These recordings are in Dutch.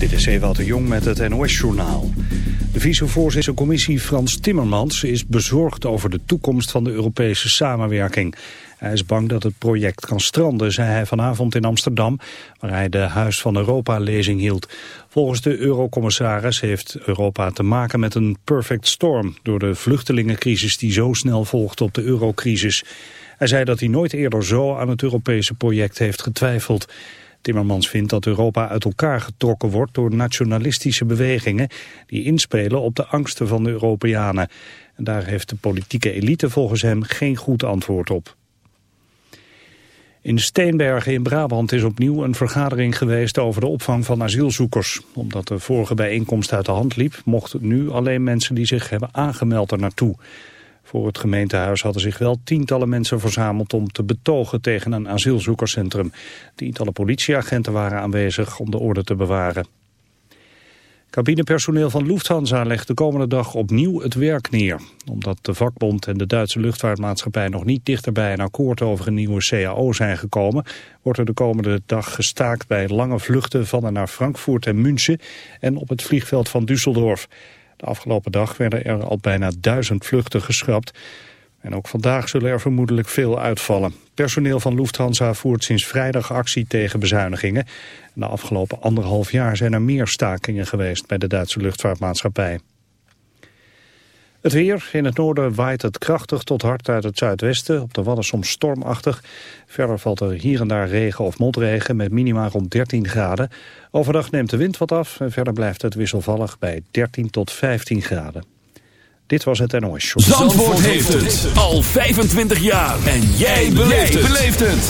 Dit is Ewout de Jong met het NOS-journaal. De vicevoorzitter commissie Frans Timmermans is bezorgd over de toekomst van de Europese samenwerking. Hij is bang dat het project kan stranden, zei hij vanavond in Amsterdam, waar hij de Huis van Europa-lezing hield. Volgens de eurocommissaris heeft Europa te maken met een perfect storm door de vluchtelingencrisis die zo snel volgt op de eurocrisis. Hij zei dat hij nooit eerder zo aan het Europese project heeft getwijfeld. Timmermans vindt dat Europa uit elkaar getrokken wordt door nationalistische bewegingen die inspelen op de angsten van de Europeanen. En daar heeft de politieke elite volgens hem geen goed antwoord op. In Steenbergen in Brabant is opnieuw een vergadering geweest over de opvang van asielzoekers. Omdat de vorige bijeenkomst uit de hand liep, mochten nu alleen mensen die zich hebben aangemeld er naartoe. Voor het gemeentehuis hadden zich wel tientallen mensen verzameld om te betogen tegen een asielzoekerscentrum. Tientallen politieagenten waren aanwezig om de orde te bewaren. Cabinepersoneel van Lufthansa legt de komende dag opnieuw het werk neer. Omdat de vakbond en de Duitse luchtvaartmaatschappij nog niet dichter bij een akkoord over een nieuwe CAO zijn gekomen, wordt er de komende dag gestaakt bij lange vluchten van en naar Frankfurt en München en op het vliegveld van Düsseldorf. De afgelopen dag werden er al bijna duizend vluchten geschrapt. En ook vandaag zullen er vermoedelijk veel uitvallen. Personeel van Lufthansa voert sinds vrijdag actie tegen bezuinigingen. De afgelopen anderhalf jaar zijn er meer stakingen geweest bij de Duitse luchtvaartmaatschappij. Het weer. In het noorden waait het krachtig tot hard uit het zuidwesten. Op de Wadden soms stormachtig. Verder valt er hier en daar regen of motregen met minima rond 13 graden. Overdag neemt de wind wat af en verder blijft het wisselvallig bij 13 tot 15 graden. Dit was het NOS Show. Zandvoort, Zandvoort heeft het al 25 jaar. En jij beleeft het.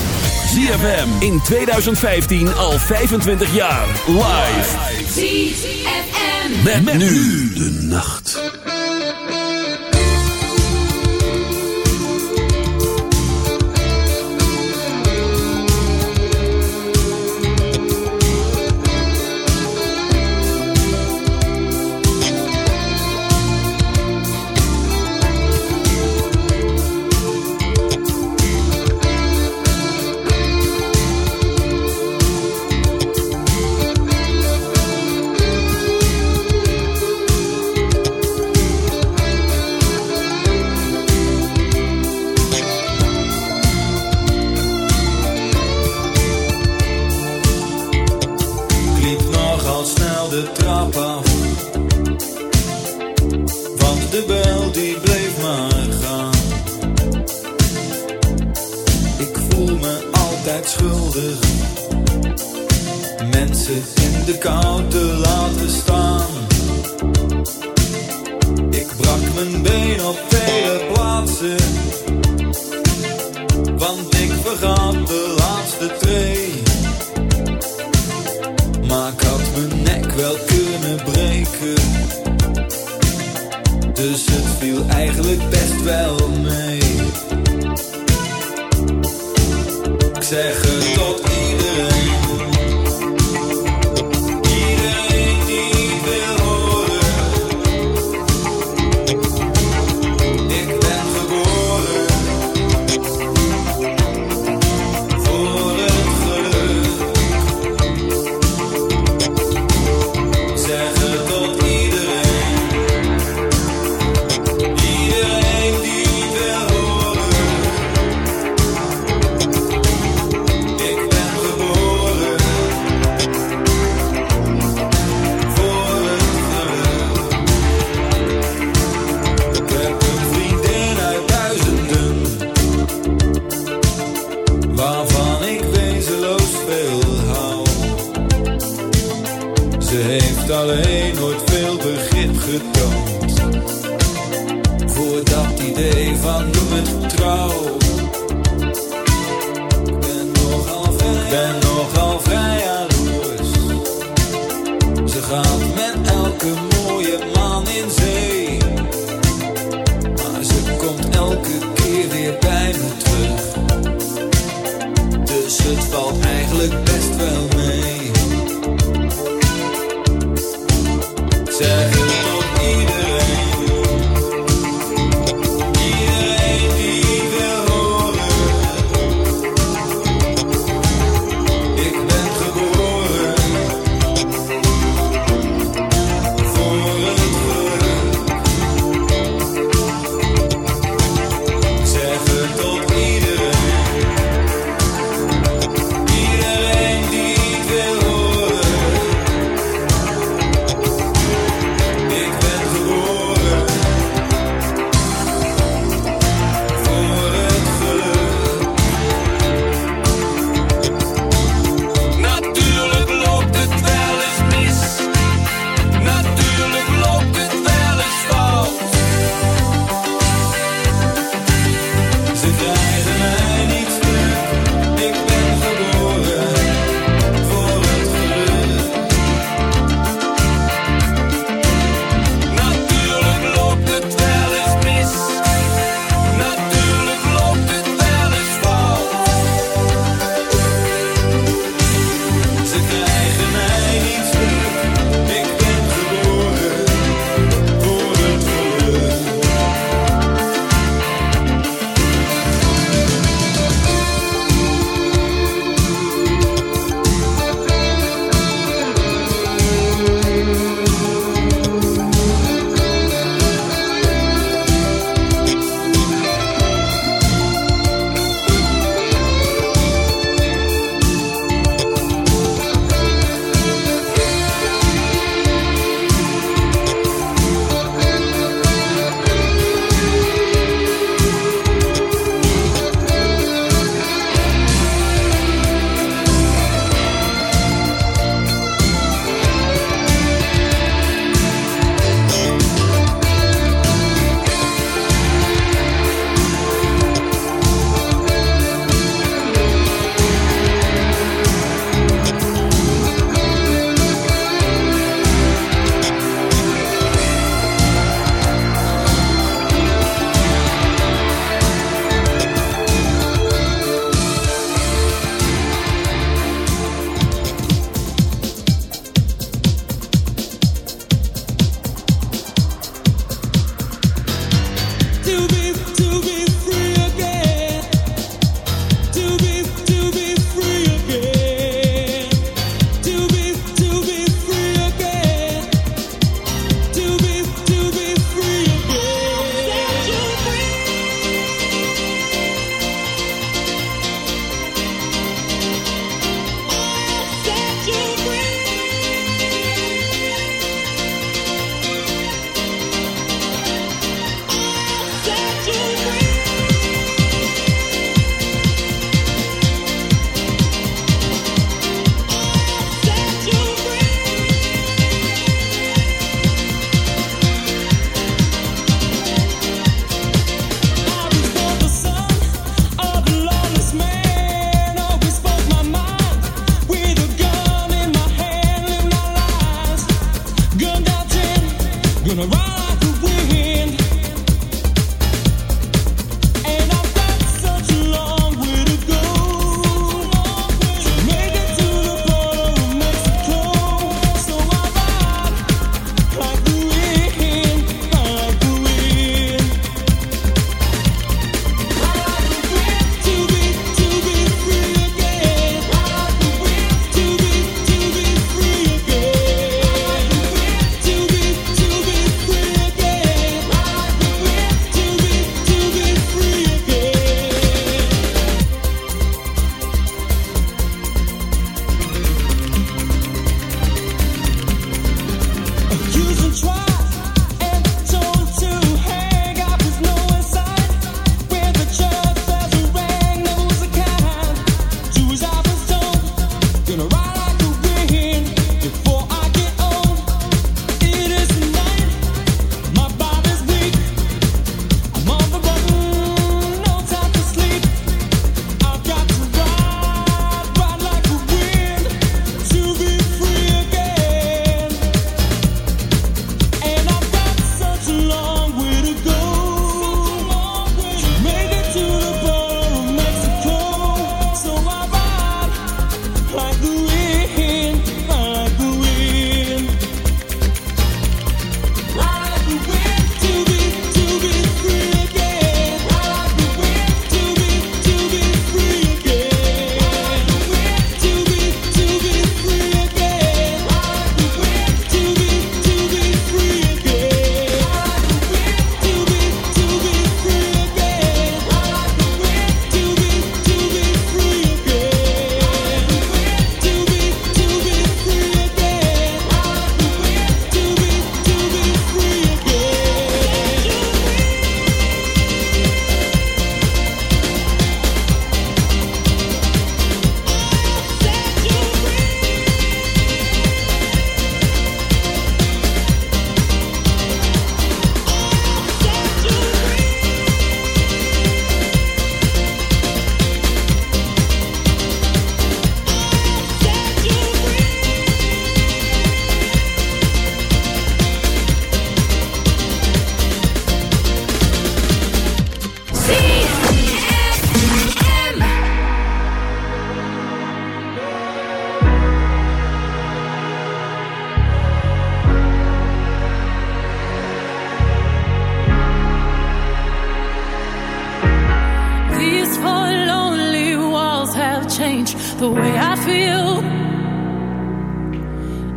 ZFM in 2015 al 25 jaar. Live. ZFM. Met, met nu de nacht.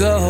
go.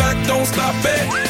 back, don't stop it.